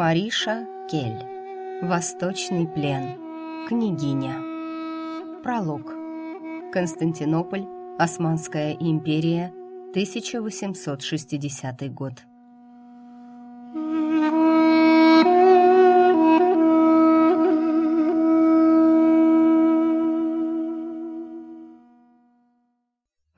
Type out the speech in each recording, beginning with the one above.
Мариша Кель. Восточный плен. Княгиня. Пролог. Константинополь. Османская империя. 1860 год.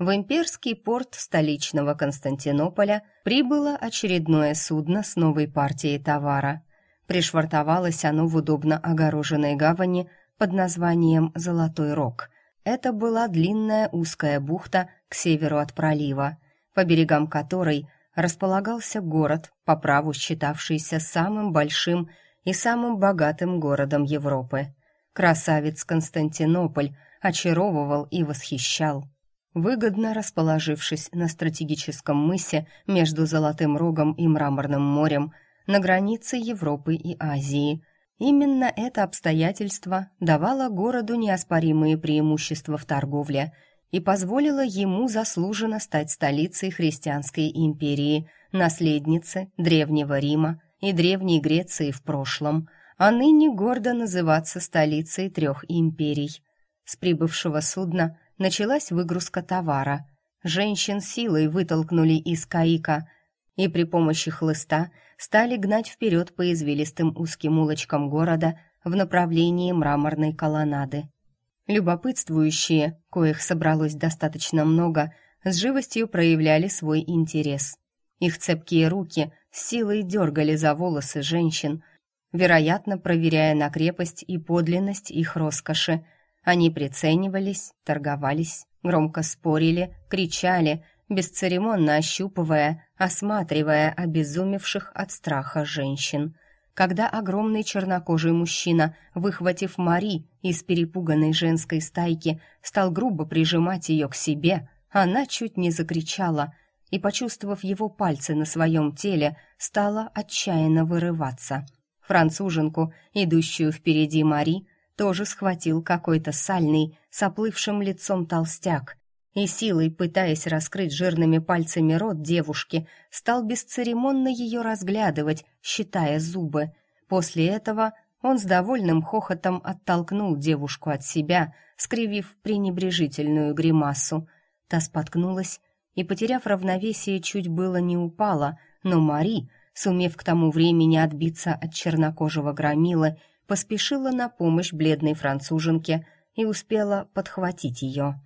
В имперский порт столичного Константинополя прибыло очередное судно с новой партией товара. Пришвартовалось оно в удобно огороженной гавани под названием «Золотой рог». Это была длинная узкая бухта к северу от пролива, по берегам которой располагался город, по праву считавшийся самым большим и самым богатым городом Европы. Красавец Константинополь очаровывал и восхищал выгодно расположившись на стратегическом мысе между Золотым Рогом и Мраморным морем на границе Европы и Азии. Именно это обстоятельство давало городу неоспоримые преимущества в торговле и позволило ему заслуженно стать столицей христианской империи, наследницы Древнего Рима и Древней Греции в прошлом, а ныне гордо называться столицей трех империй. С прибывшего судна началась выгрузка товара. Женщин силой вытолкнули из каика и при помощи хлыста стали гнать вперед по извилистым узким улочкам города в направлении мраморной колоннады. Любопытствующие, коих собралось достаточно много, с живостью проявляли свой интерес. Их цепкие руки силой дергали за волосы женщин, вероятно, проверяя на крепость и подлинность их роскоши – они приценивались, торговались, громко спорили, кричали, бесцеремонно ощупывая, осматривая обезумевших от страха женщин. Когда огромный чернокожий мужчина, выхватив Мари из перепуганной женской стайки, стал грубо прижимать ее к себе, она чуть не закричала и, почувствовав его пальцы на своем теле, стала отчаянно вырываться. Француженку, идущую впереди Мари, тоже схватил какой-то сальный, с оплывшим лицом толстяк и силой, пытаясь раскрыть жирными пальцами рот девушки, стал бесцеремонно ее разглядывать, считая зубы. После этого он с довольным хохотом оттолкнул девушку от себя, скривив пренебрежительную гримасу. Та споткнулась и, потеряв равновесие, чуть было не упала, но Мари, сумев к тому времени отбиться от чернокожего громилы, поспешила на помощь бледной француженке и успела подхватить ее.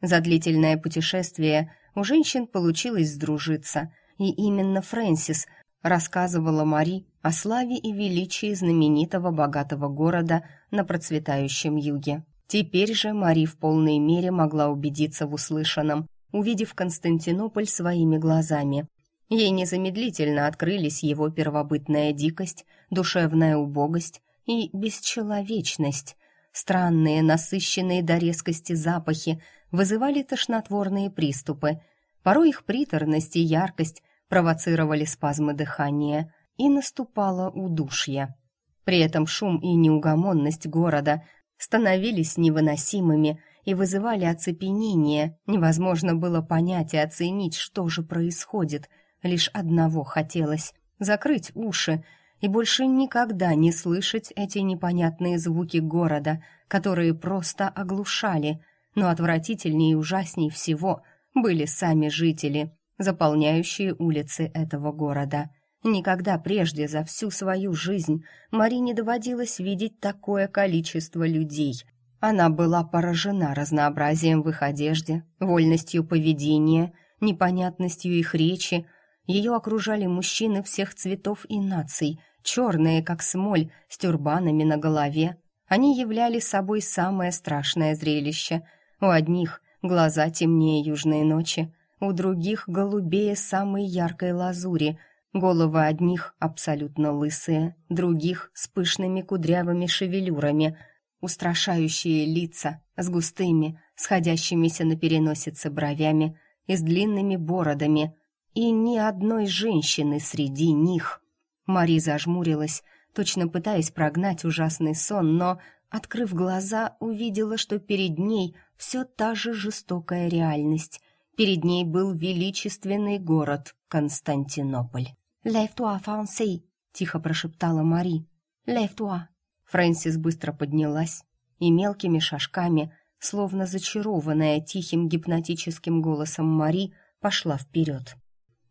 За длительное путешествие у женщин получилось сдружиться, и именно Фрэнсис рассказывала Мари о славе и величии знаменитого богатого города на процветающем юге. Теперь же Мари в полной мере могла убедиться в услышанном, увидев Константинополь своими глазами. Ей незамедлительно открылись его первобытная дикость, душевная убогость и бесчеловечность. Странные, насыщенные до резкости запахи вызывали тошнотворные приступы. Порой их приторность и яркость провоцировали спазмы дыхания, и наступало удушье. При этом шум и неугомонность города становились невыносимыми и вызывали оцепенение. Невозможно было понять и оценить, что же происходит. Лишь одного хотелось — закрыть уши и больше никогда не слышать эти непонятные звуки города, которые просто оглушали, но отвратительнее и ужасней всего были сами жители, заполняющие улицы этого города. Никогда прежде за всю свою жизнь Мари не доводилось видеть такое количество людей. Она была поражена разнообразием в их одежде, вольностью поведения, непонятностью их речи. Ее окружали мужчины всех цветов и наций – черные, как смоль, с тюрбанами на голове. Они являли собой самое страшное зрелище. У одних глаза темнее южной ночи, у других голубее самой яркой лазури, головы одних абсолютно лысые, других с пышными кудрявыми шевелюрами, устрашающие лица с густыми, сходящимися на переносице бровями и с длинными бородами, и ни одной женщины среди них. Мари зажмурилась, точно пытаясь прогнать ужасный сон, но, открыв глаза, увидела, что перед ней все та же жестокая реальность. Перед ней был величественный город Константинополь. «Lève-toi, Франси!» — тихо прошептала Мари. «Лев-туа». Фрэнсис быстро поднялась и мелкими шажками, словно зачарованная тихим гипнотическим голосом Мари, пошла вперед.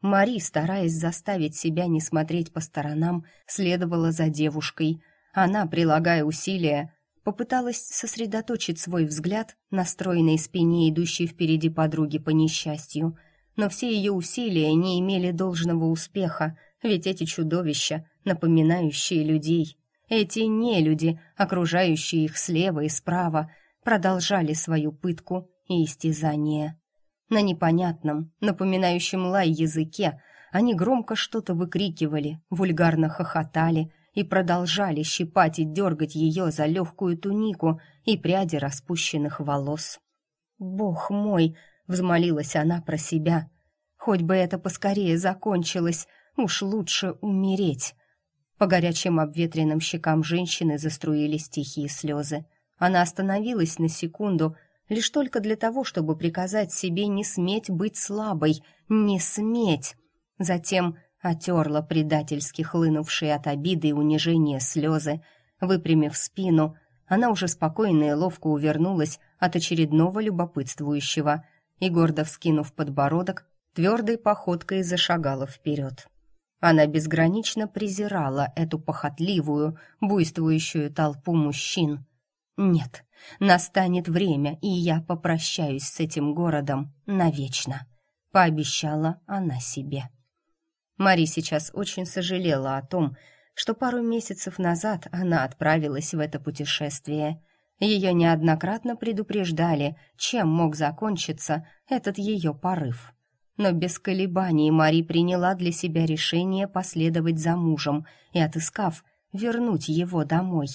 Мари, стараясь заставить себя не смотреть по сторонам, следовала за девушкой. Она, прилагая усилия, попыталась сосредоточить свой взгляд на стройной спине идущей впереди подруги по несчастью, но все ее усилия не имели должного успеха, ведь эти чудовища, напоминающие людей, эти нелюди, окружающие их слева и справа, продолжали свою пытку и истязание. На непонятном, напоминающем лай языке они громко что-то выкрикивали, вульгарно хохотали и продолжали щипать и дергать ее за легкую тунику и пряди распущенных волос. «Бог мой!» — взмолилась она про себя. «Хоть бы это поскорее закончилось, уж лучше умереть!» По горячим обветренным щекам женщины заструились тихие слезы. Она остановилась на секунду, лишь только для того, чтобы приказать себе не сметь быть слабой, не сметь. Затем отерла предательски хлынувшие от обиды и унижения слезы. Выпрямив спину, она уже спокойно и ловко увернулась от очередного любопытствующего и, гордо вскинув подбородок, твердой походкой зашагала вперед. Она безгранично презирала эту похотливую, буйствующую толпу мужчин. «Нет, настанет время, и я попрощаюсь с этим городом навечно», — пообещала она себе. Мари сейчас очень сожалела о том, что пару месяцев назад она отправилась в это путешествие. Ее неоднократно предупреждали, чем мог закончиться этот ее порыв. Но без колебаний Мари приняла для себя решение последовать за мужем и, отыскав, вернуть его домой.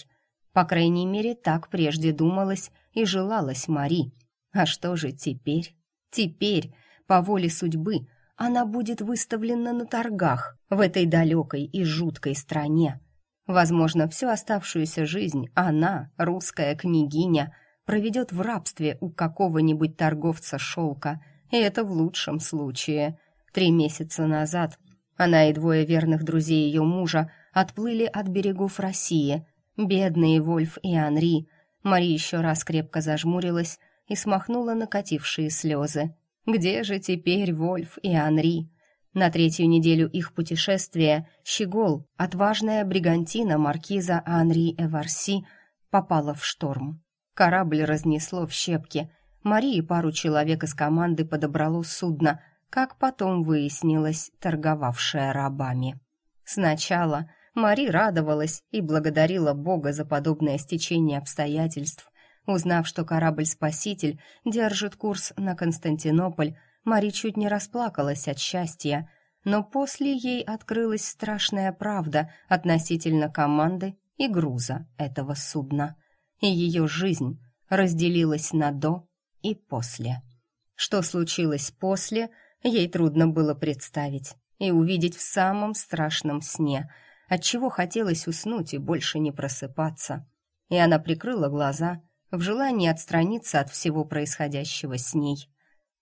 По крайней мере, так прежде думалось и желалось Мари. А что же теперь? Теперь, по воле судьбы, она будет выставлена на торгах в этой далекой и жуткой стране. Возможно, всю оставшуюся жизнь она, русская княгиня, проведет в рабстве у какого-нибудь торговца шелка, и это в лучшем случае. Три месяца назад она и двое верных друзей ее мужа отплыли от берегов России. Бедные Вольф и Анри. Мари еще раз крепко зажмурилась и смахнула накатившие слезы. Где же теперь Вольф и Анри? На третью неделю их путешествия Щегол, отважная бригантина маркиза Анри Эварси, попала в шторм. Корабль разнесло в щепки. Мари и пару человек из команды подобрало судно, как потом выяснилось, торговавшее рабами. Сначала Мари радовалась и благодарила Бога за подобное стечение обстоятельств, Узнав, что корабль-спаситель держит курс на Константинополь, Мари чуть не расплакалась от счастья, но после ей открылась страшная правда относительно команды и груза этого судна, и ее жизнь разделилась на «до» и «после». Что случилось после, ей трудно было представить и увидеть в самом страшном сне, отчего хотелось уснуть и больше не просыпаться. И она прикрыла глаза — в желании отстраниться от всего происходящего с ней.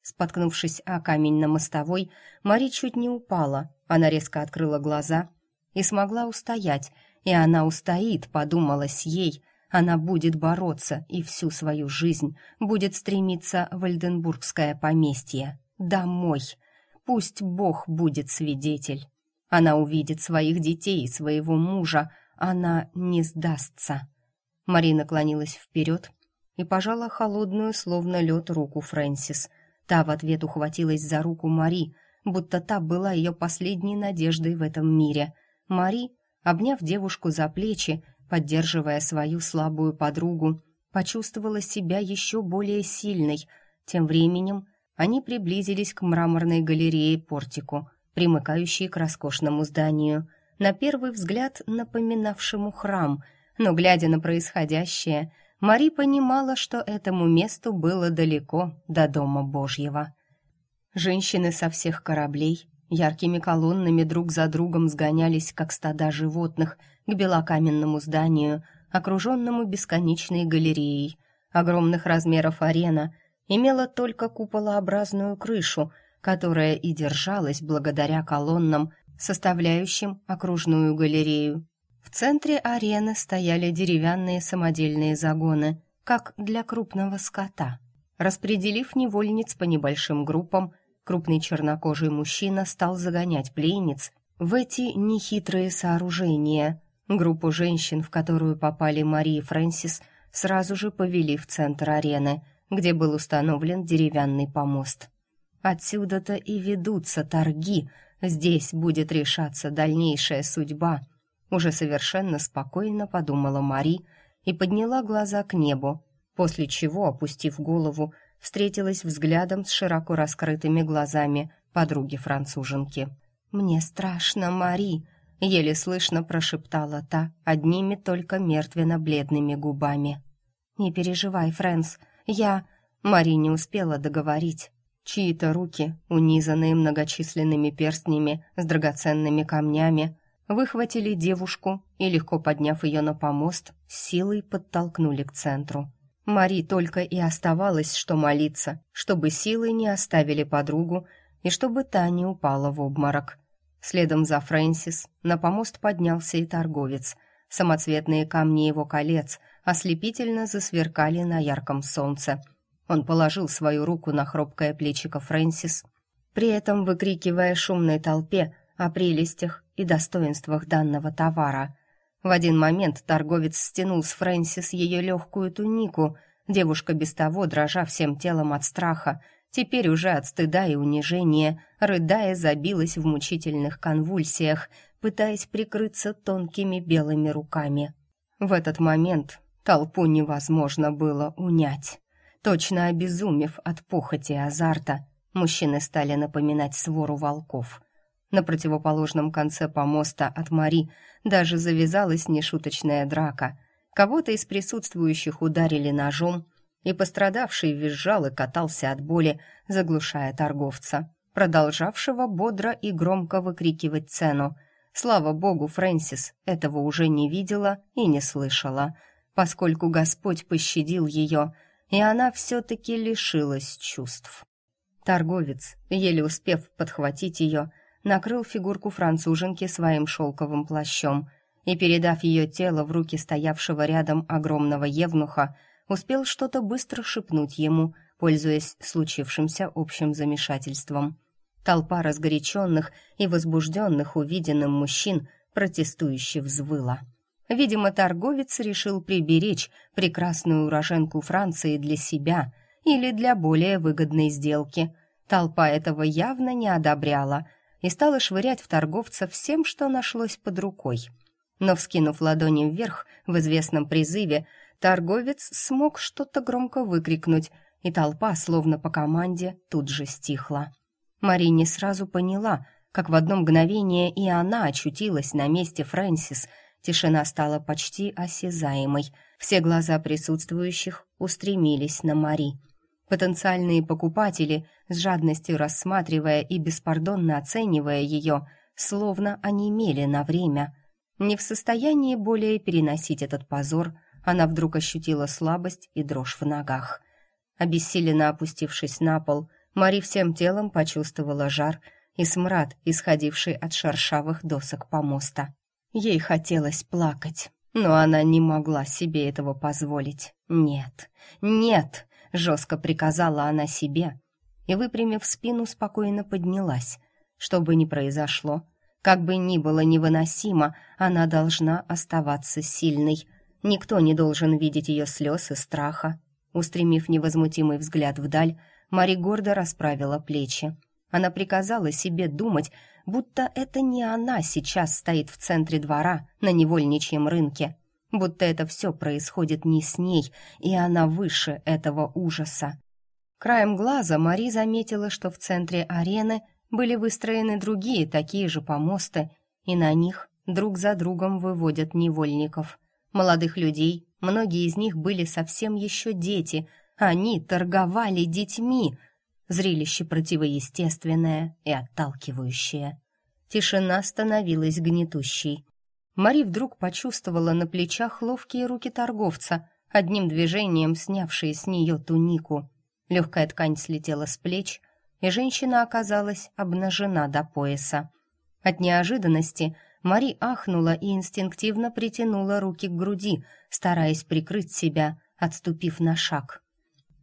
Споткнувшись о камень на мостовой, Мари чуть не упала. Она резко открыла глаза и смогла устоять, и она устоит, подумалось ей. Она будет бороться и всю свою жизнь будет стремиться в Ольденбургское поместье. Домой. Пусть Бог будет свидетель. Она увидит своих детей и своего мужа. Она не сдастся. Марина наклонилась вперед и пожала холодную, словно лед, руку Фрэнсис. Та в ответ ухватилась за руку Мари, будто та была ее последней надеждой в этом мире. Мари, обняв девушку за плечи, поддерживая свою слабую подругу, почувствовала себя еще более сильной. Тем временем они приблизились к мраморной галерее портику, примыкающей к роскошному зданию, на первый взгляд напоминавшему храм, но, глядя на происходящее, Мари понимала, что этому месту было далеко до Дома Божьего. Женщины со всех кораблей яркими колоннами друг за другом сгонялись, как стада животных, к белокаменному зданию, окруженному бесконечной галереей. Огромных размеров арена имела только куполообразную крышу, которая и держалась благодаря колоннам, составляющим окружную галерею. В центре арены стояли деревянные самодельные загоны, как для крупного скота. Распределив невольниц по небольшим группам, крупный чернокожий мужчина стал загонять пленниц в эти нехитрые сооружения. Группу женщин, в которую попали Мари и Фрэнсис, сразу же повели в центр арены, где был установлен деревянный помост. Отсюда-то и ведутся торги, здесь будет решаться дальнейшая судьба. Уже совершенно спокойно подумала Мари и подняла глаза к небу, после чего, опустив голову, встретилась взглядом с широко раскрытыми глазами подруги-француженки. «Мне страшно, Мари!» — еле слышно прошептала та одними только мертвенно-бледными губами. «Не переживай, Фрэнс, я...» Мари не успела договорить. Чьи-то руки, унизанные многочисленными перстнями с драгоценными камнями, выхватили девушку и, легко подняв ее на помост, силой подтолкнули к центру. Мари только и оставалось, что молиться, чтобы силы не оставили подругу и чтобы та не упала в обморок. Следом за Фрэнсис на помост поднялся и торговец. Самоцветные камни его колец ослепительно засверкали на ярком солнце — он положил свою руку на хрупкое плечико Фрэнсис, при этом выкрикивая шумной толпе о прелестях и достоинствах данного товара. В один момент торговец стянул с Фрэнсис ее легкую тунику. Девушка без того, дрожа всем телом от страха, теперь уже от стыда и унижения, рыдая, забилась в мучительных конвульсиях, пытаясь прикрыться тонкими белыми руками. В этот момент толпу невозможно было унять. Точно обезумев от похоти и азарта, мужчины стали напоминать свору волков. На противоположном конце помоста от Мари даже завязалась нешуточная драка. Кого-то из присутствующих ударили ножом, и пострадавший визжал и катался от боли, заглушая торговца, продолжавшего бодро и громко выкрикивать цену. Слава богу, Фрэнсис этого уже не видела и не слышала, поскольку Господь пощадил ее — и она все-таки лишилась чувств. Торговец, еле успев подхватить ее, накрыл фигурку француженки своим шелковым плащом и, передав ее тело в руки стоявшего рядом огромного евнуха, успел что-то быстро шепнуть ему, пользуясь случившимся общим замешательством. Толпа разгоряченных и возбужденных увиденным мужчин протестующе взвыла. Видимо, торговец решил приберечь прекрасную уроженку Франции для себя или для более выгодной сделки. Толпа этого явно не одобряла и стала швырять в торговца всем, что нашлось под рукой. Но, вскинув ладони вверх в известном призыве, торговец смог что-то громко выкрикнуть, и толпа, словно по команде, тут же стихла. Мари не сразу поняла, как в одно мгновение и она очутилась на месте Фрэнсис — Тишина стала почти осязаемой. Все глаза присутствующих устремились на Мари. Потенциальные покупатели, с жадностью рассматривая и беспардонно оценивая ее, словно онемели на время. Не в состоянии более переносить этот позор, она вдруг ощутила слабость и дрожь в ногах. Обессиленно опустившись на пол, Мари всем телом почувствовала жар и смрад, исходивший от шершавых досок помоста. Ей хотелось плакать, но она не могла себе этого позволить. «Нет, нет!» — жестко приказала она себе и, выпрямив спину, спокойно поднялась. Что бы ни произошло, как бы ни было невыносимо, она должна оставаться сильной. Никто не должен видеть ее слез и страха. Устремив невозмутимый взгляд вдаль, Мари гордо расправила плечи. Она приказала себе думать, будто это не она сейчас стоит в центре двора на невольничьем рынке, будто это все происходит не с ней, и она выше этого ужаса. Краем глаза Мари заметила, что в центре арены были выстроены другие такие же помосты, и на них друг за другом выводят невольников. Молодых людей, многие из них были совсем еще дети, они торговали детьми — Зрелище противоестественное и отталкивающее. Тишина становилась гнетущей. Мари вдруг почувствовала на плечах ловкие руки торговца, одним движением снявшие с нее тунику. Легкая ткань слетела с плеч, и женщина оказалась обнажена до пояса. От неожиданности Мари ахнула и инстинктивно притянула руки к груди, стараясь прикрыть себя, отступив на шаг.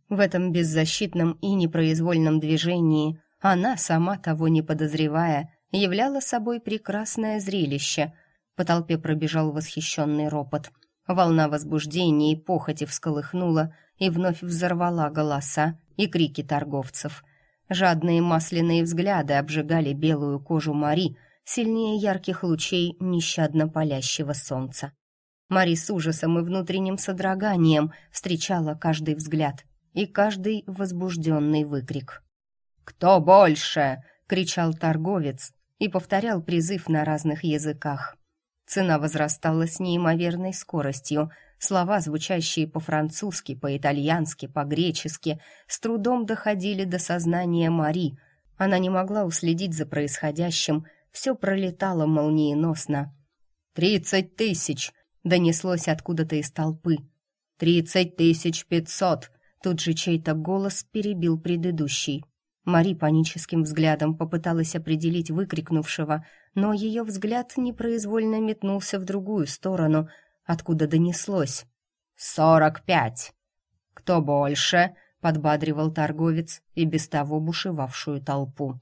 В этом беззащитном и непроизвольном движении она, сама того не подозревая, являла собой прекрасное зрелище. По толпе пробежал восхищенный ропот. Волна возбуждения и похоти всколыхнула и вновь взорвала голоса и крики торговцев. Жадные масляные взгляды обжигали белую кожу Мари сильнее ярких лучей нещадно палящего солнца. Мари с ужасом и внутренним содроганием встречала каждый взгляд и каждый возбужденный выкрик. «Кто больше?» — кричал торговец и повторял призыв на разных языках. Цена возрастала с неимоверной скоростью. Слова, звучащие по-французски, по-итальянски, по-гречески, с трудом доходили до сознания Мари. Она не могла уследить за происходящим, все пролетало молниеносно. «Тридцать тысяч!» — донеслось откуда-то из толпы. «Тридцать тысяч пятьсот!» Тут же чей-то голос перебил предыдущий. Мари паническим взглядом попыталась определить выкрикнувшего, но ее взгляд непроизвольно метнулся в другую сторону, откуда донеслось. «Сорок пять!» «Кто больше?» — подбадривал торговец и без того бушевавшую толпу.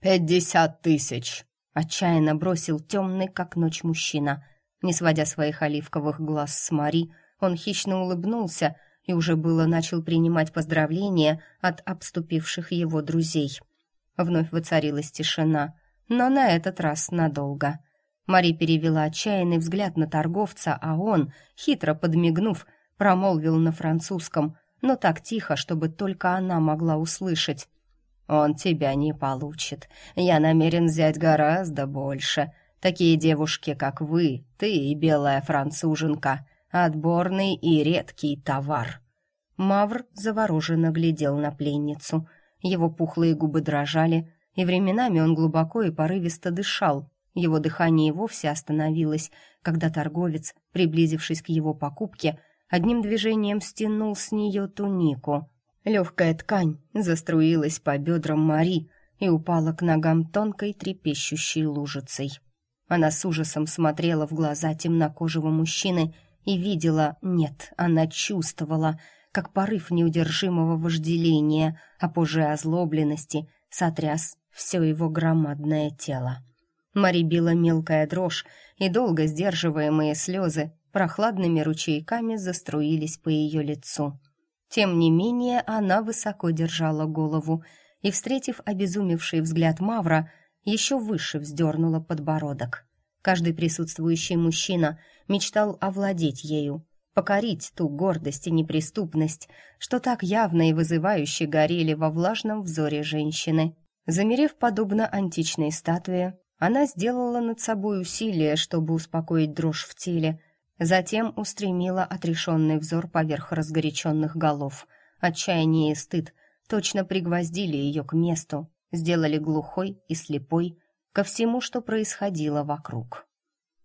«Пятьдесят тысяч!» — отчаянно бросил темный, как ночь мужчина. Не сводя своих оливковых глаз с Мари, он хищно улыбнулся и уже было начал принимать поздравления от обступивших его друзей. Вновь воцарилась тишина, но на этот раз надолго. Мари перевела отчаянный взгляд на торговца, а он, хитро подмигнув, промолвил на французском, но так тихо, чтобы только она могла услышать. «Он тебя не получит. Я намерен взять гораздо больше. Такие девушки, как вы, ты и белая француженка, Отборный и редкий товар. Мавр завороженно глядел на пленницу. Его пухлые губы дрожали, и временами он глубоко и порывисто дышал. Его дыхание вовсе остановилось, когда торговец, приблизившись к его покупке, одним движением стянул с нее тунику. Легкая ткань заструилась по бедрам Мари и упала к ногам тонкой трепещущей лужицей. Она с ужасом смотрела в глаза темнокожего мужчины и видела, нет, она чувствовала, как порыв неудержимого вожделения, а позже озлобленности, сотряс все его громадное тело. Мари била мелкая дрожь, и долго сдерживаемые слезы прохладными ручейками заструились по ее лицу. Тем не менее, она высоко держала голову и, встретив обезумевший взгляд Мавра, еще выше вздернула подбородок. Каждый присутствующий мужчина мечтал овладеть ею, покорить ту гордость и неприступность, что так явно и вызывающе горели во влажном взоре женщины. Замерев подобно античной статуе, она сделала над собой усилие, чтобы успокоить дрожь в теле, затем устремила отрешенный взор поверх разгоряченных голов. Отчаяние и стыд точно пригвоздили ее к месту, сделали глухой и слепой, ко всему, что происходило вокруг.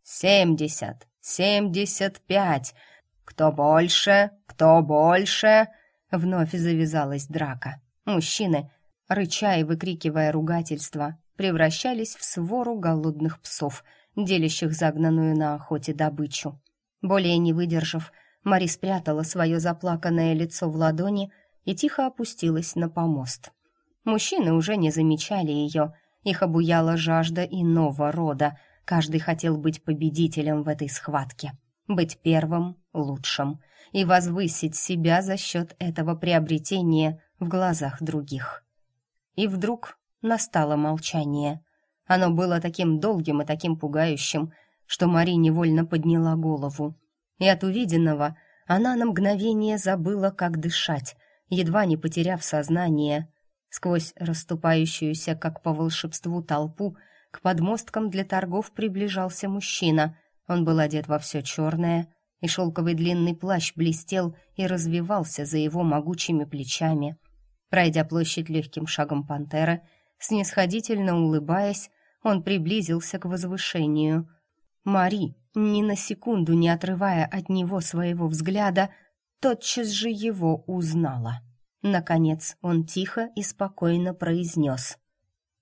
«Семьдесят! Семьдесят пять! Кто больше? Кто больше?» Вновь завязалась драка. Мужчины, рыча и выкрикивая ругательства, превращались в свору голодных псов, делящих загнанную на охоте добычу. Более не выдержав, Мари спрятала свое заплаканное лицо в ладони и тихо опустилась на помост. Мужчины уже не замечали ее, их обуяла жажда иного рода. Каждый хотел быть победителем в этой схватке, быть первым, лучшим и возвысить себя за счет этого приобретения в глазах других. И вдруг настало молчание. Оно было таким долгим и таким пугающим, что Мари невольно подняла голову. И от увиденного она на мгновение забыла, как дышать, едва не потеряв сознание — Сквозь расступающуюся, как по волшебству, толпу к подмосткам для торгов приближался мужчина. Он был одет во все черное, и шелковый длинный плащ блестел и развивался за его могучими плечами. Пройдя площадь легким шагом пантера, снисходительно улыбаясь, он приблизился к возвышению. Мари, ни на секунду не отрывая от него своего взгляда, тотчас же его узнала. Наконец он тихо и спокойно произнес.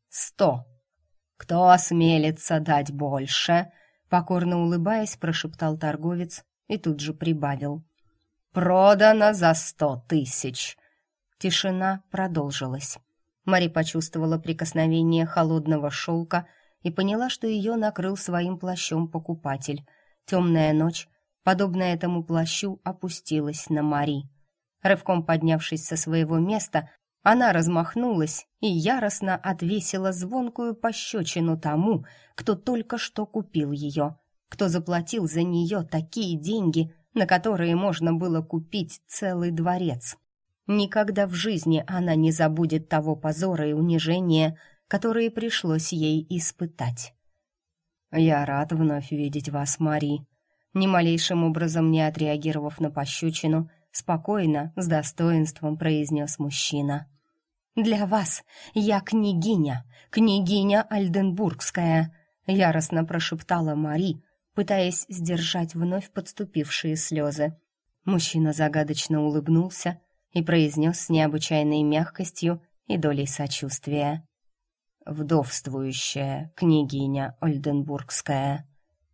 «Сто!» Кто осмелится дать больше?» Покорно улыбаясь, прошептал торговец и тут же прибавил. «Продано за сто тысяч!» Тишина продолжилась. Мари почувствовала прикосновение холодного шелка и поняла, что ее накрыл своим плащом покупатель. Темная ночь, подобная этому плащу, опустилась на Мари. Рывком поднявшись со своего места, она размахнулась и яростно отвесила звонкую пощечину тому, кто только что купил ее, кто заплатил за нее такие деньги, на которые можно было купить целый дворец. Никогда в жизни она не забудет того позора и унижения, которые пришлось ей испытать. «Я рад вновь видеть вас, Мари», ни малейшим образом не отреагировав на пощечину, спокойно, с достоинством произнес мужчина. «Для вас я княгиня, княгиня Альденбургская», яростно прошептала Мари, пытаясь сдержать вновь подступившие слезы. Мужчина загадочно улыбнулся и произнес с необычайной мягкостью и долей сочувствия. «Вдовствующая княгиня Ольденбургская».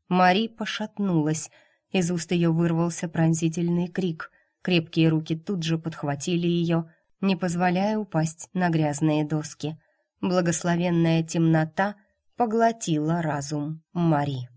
Мари пошатнулась, из уст ее вырвался пронзительный крик. Крепкие руки тут же подхватили ее, не позволяя упасть на грязные доски. Благословенная темнота поглотила разум Мари.